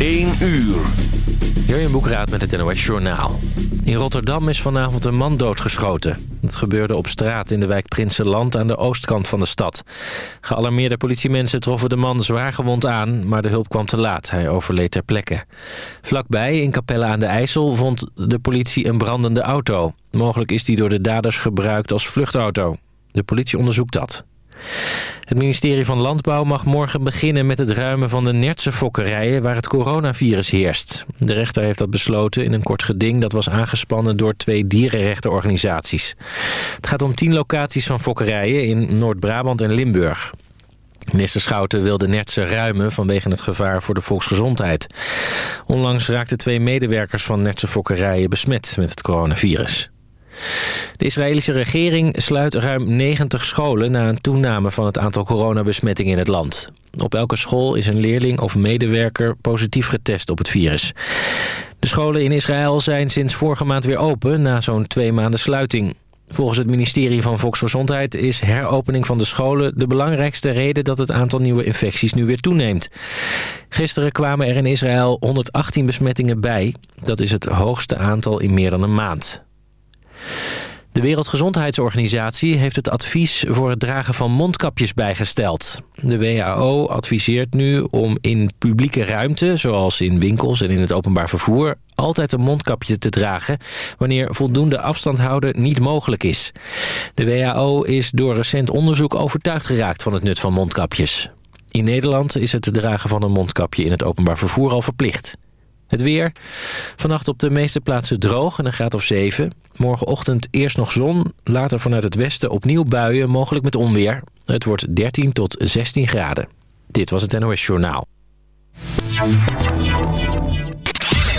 1 uur. Jurjen Boekraat met het NOS Journaal. In Rotterdam is vanavond een man doodgeschoten. Het gebeurde op straat in de wijk Prinsenland aan de oostkant van de stad. Gealarmeerde politiemensen troffen de man zwaar gewond aan... maar de hulp kwam te laat. Hij overleed ter plekke. Vlakbij, in Capelle aan de IJssel, vond de politie een brandende auto. Mogelijk is die door de daders gebruikt als vluchtauto. De politie onderzoekt dat. Het ministerie van Landbouw mag morgen beginnen met het ruimen van de Nertse fokkerijen waar het coronavirus heerst. De rechter heeft dat besloten in een kort geding dat was aangespannen door twee dierenrechtenorganisaties. Het gaat om tien locaties van fokkerijen in Noord-Brabant en Limburg. Minister Schouten wil de Nertse ruimen vanwege het gevaar voor de volksgezondheid. Onlangs raakten twee medewerkers van Nertse fokkerijen besmet met het coronavirus. De Israëlische regering sluit ruim 90 scholen... na een toename van het aantal coronabesmettingen in het land. Op elke school is een leerling of medewerker positief getest op het virus. De scholen in Israël zijn sinds vorige maand weer open... na zo'n twee maanden sluiting. Volgens het ministerie van Volksgezondheid is heropening van de scholen de belangrijkste reden dat het aantal nieuwe infecties nu weer toeneemt. Gisteren kwamen er in Israël 118 besmettingen bij. Dat is het hoogste aantal in meer dan een maand. De Wereldgezondheidsorganisatie heeft het advies voor het dragen van mondkapjes bijgesteld. De WHO adviseert nu om in publieke ruimte, zoals in winkels en in het openbaar vervoer, altijd een mondkapje te dragen wanneer voldoende afstand houden niet mogelijk is. De WHO is door recent onderzoek overtuigd geraakt van het nut van mondkapjes. In Nederland is het dragen van een mondkapje in het openbaar vervoer al verplicht. Het weer. Vannacht op de meeste plaatsen droog en een graad of 7. Morgenochtend eerst nog zon. Later vanuit het westen opnieuw buien, mogelijk met onweer. Het wordt 13 tot 16 graden. Dit was het NOS Journaal.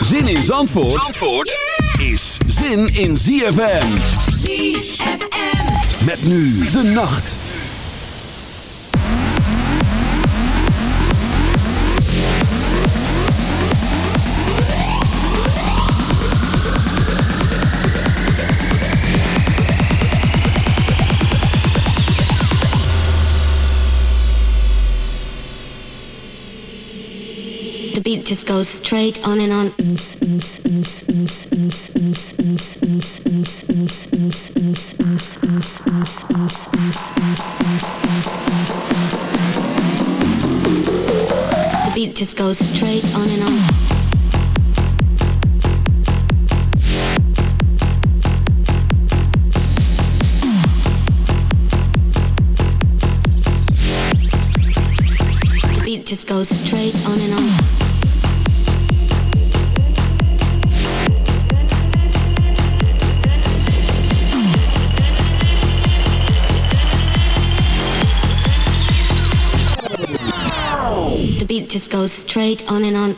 Zin in Zandvoort, Zandvoort is zin in ZFM. ZFM. Met nu de nacht. Beat just goes straight on and on. The beat just goes straight on and on. just goes straight on and on. Just goes straight on and on.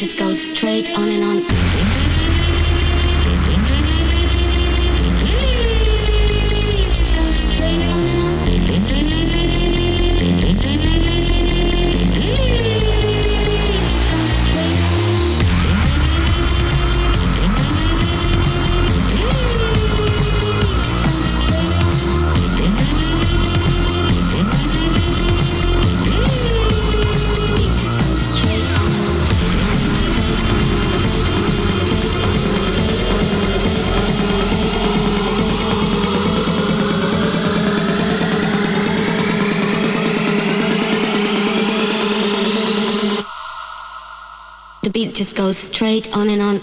just goes straight on and on. just goes straight on and on.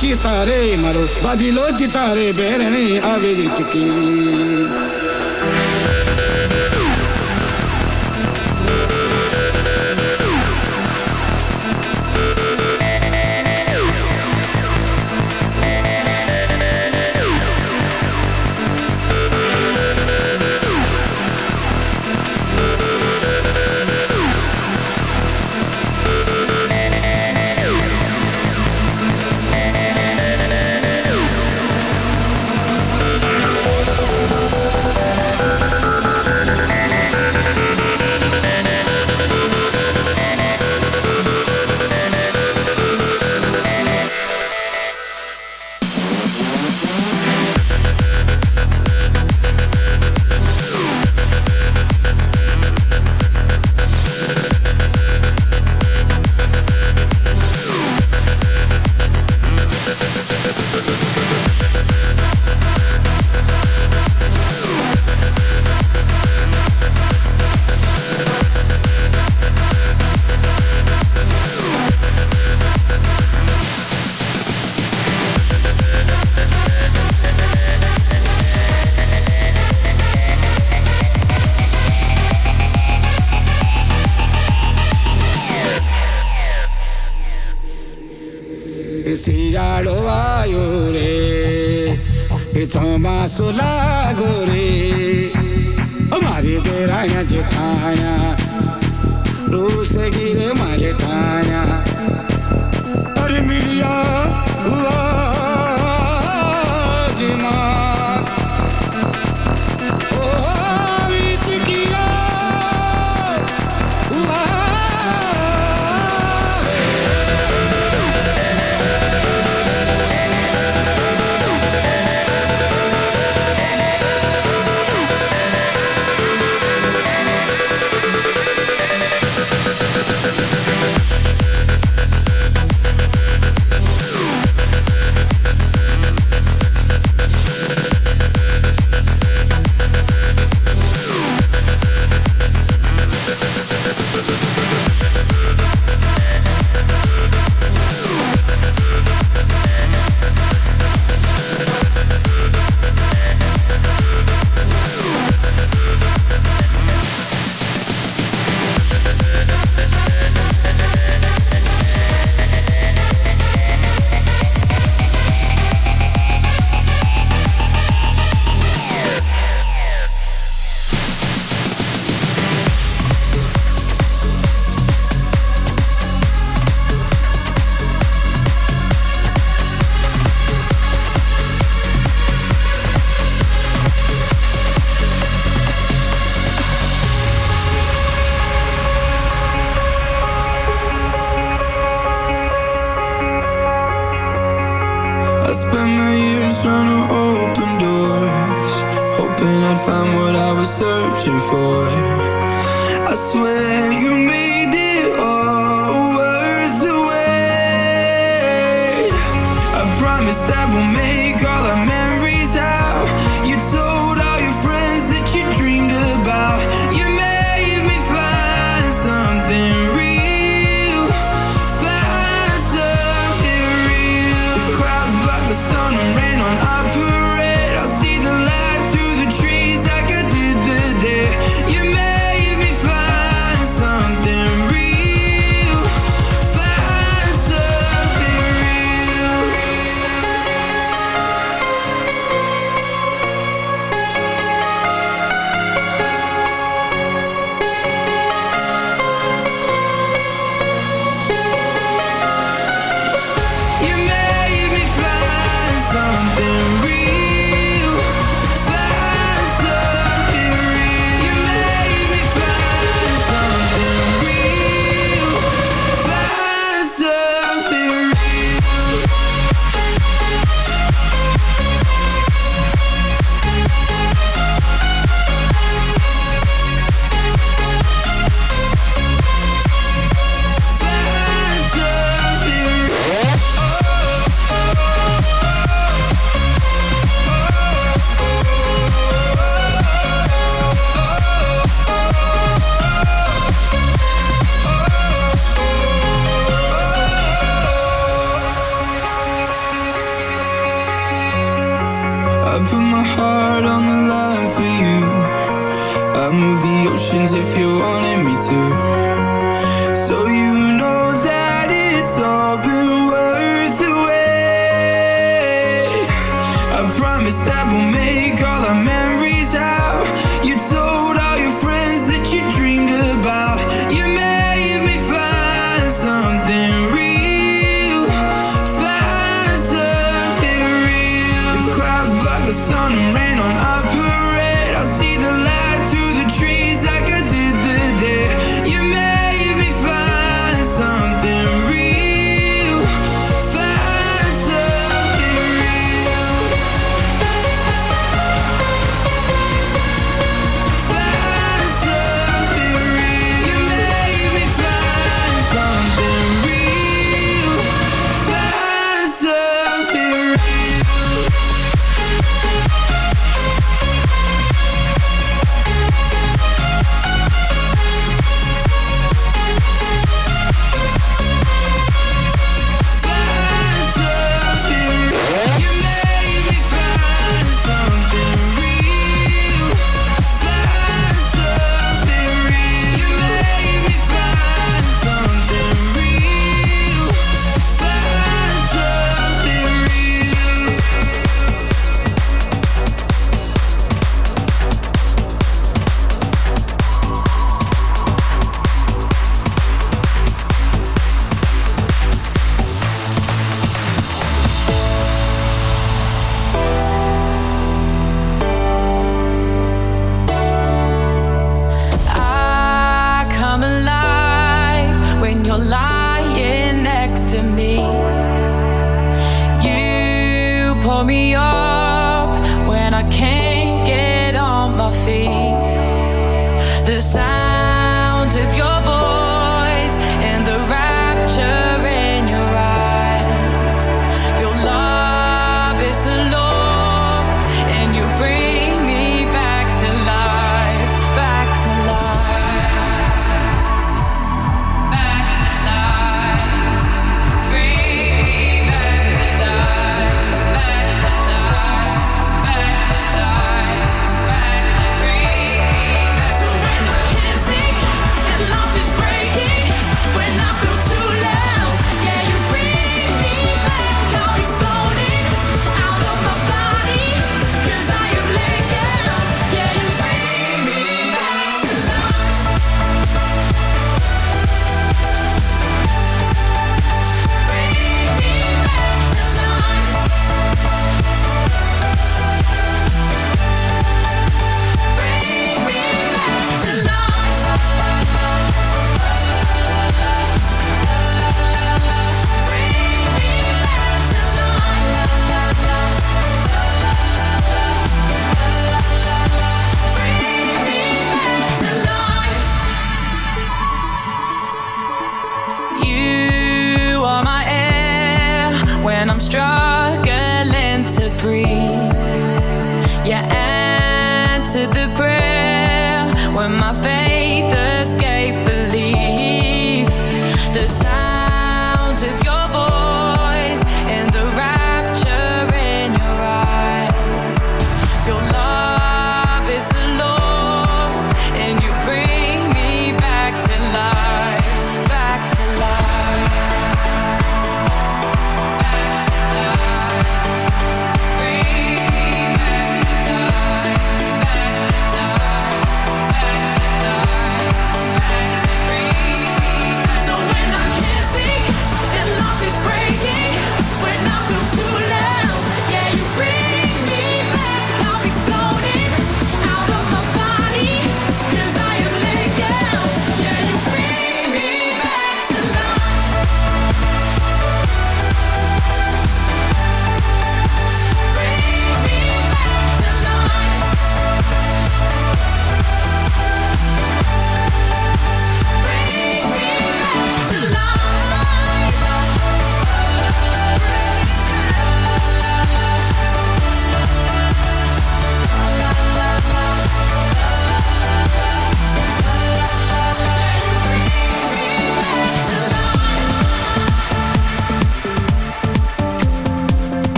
चितारे मरो बधिलो चितारे बेरने आवेरी चुकी।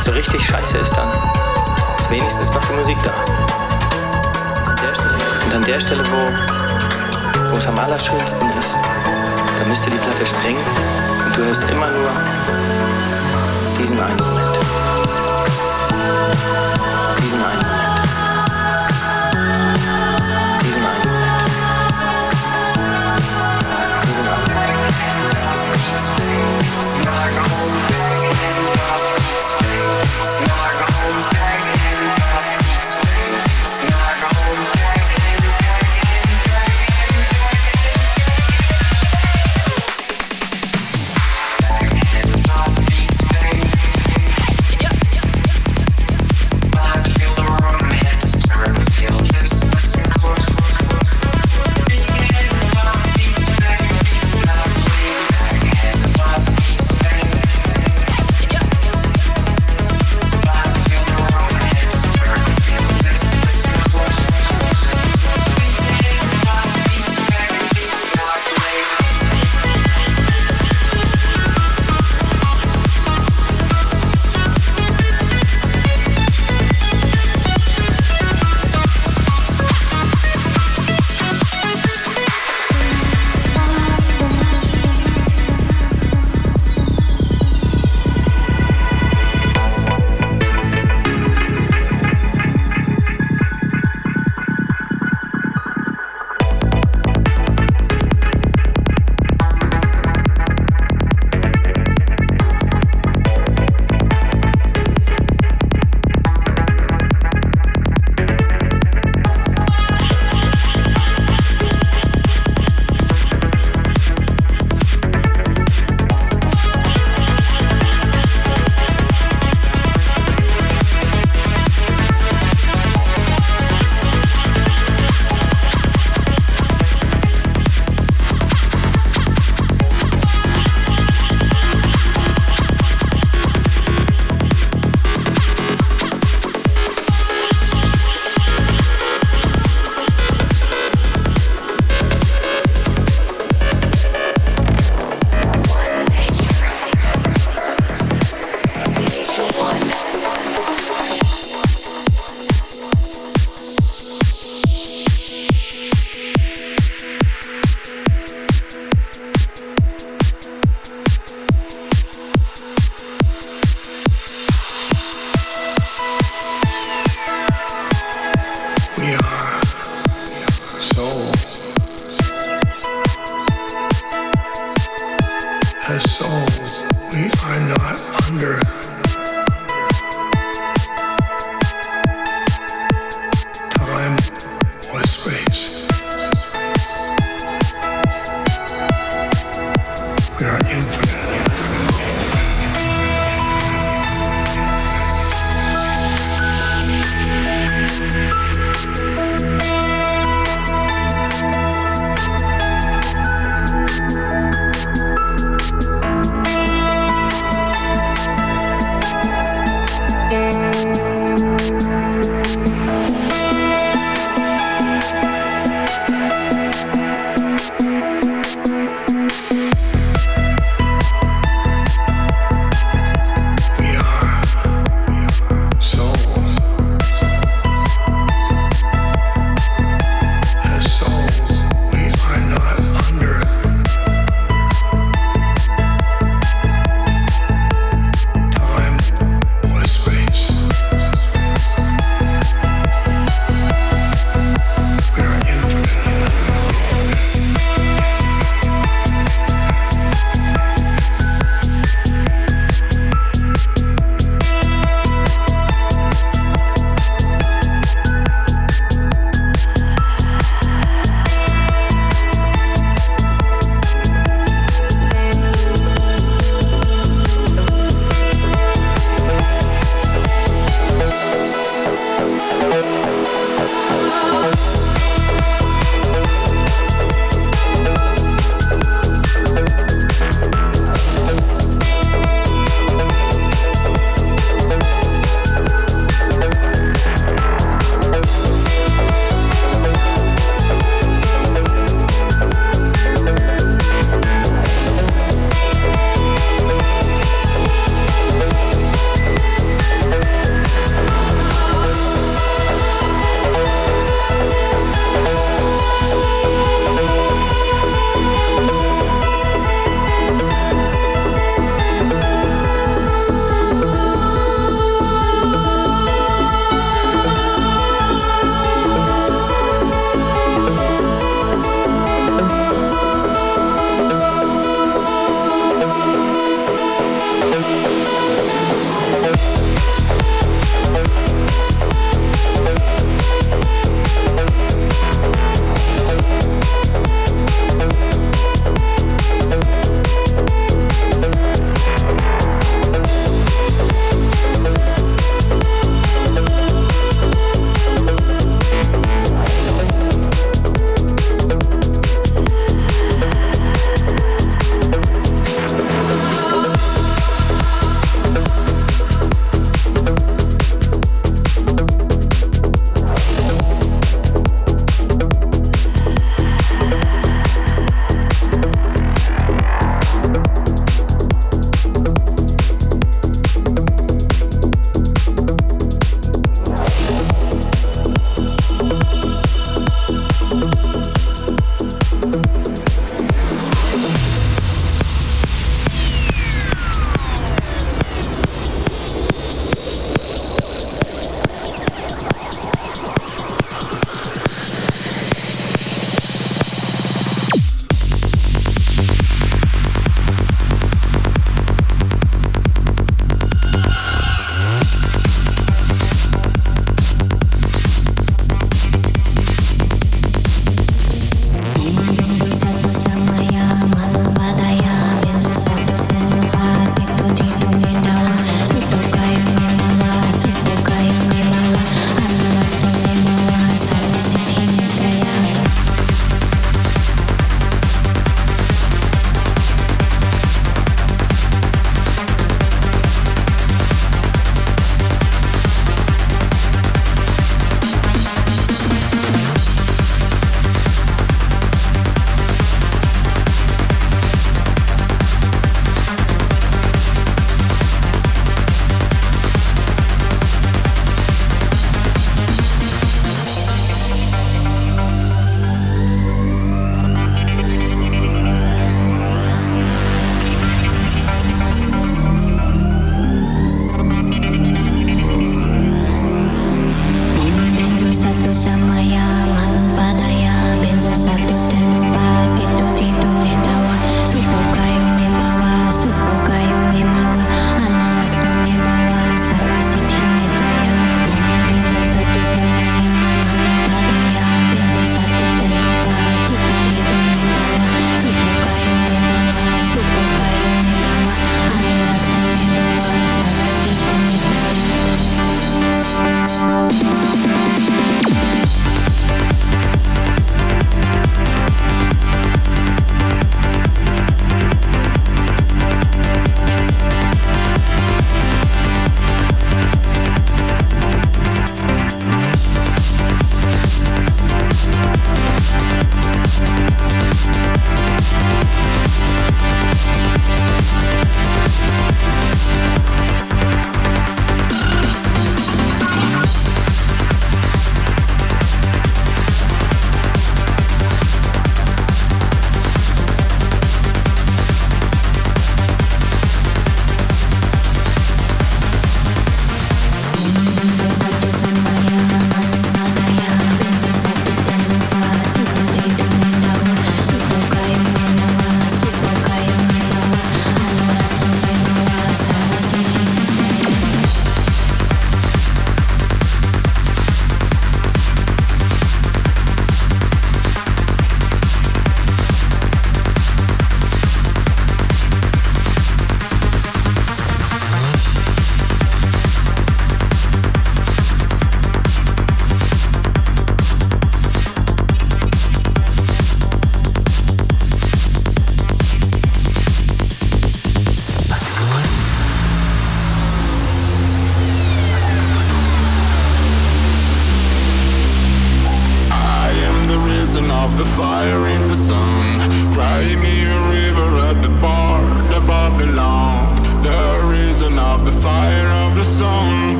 Wenn es so richtig scheiße ist, dann ist wenigstens noch die Musik da. Und an der Stelle, wo, wo es am allerschönsten ist, da müsste die Platte springen und du hörst immer nur diesen einen Moment. Diesen einen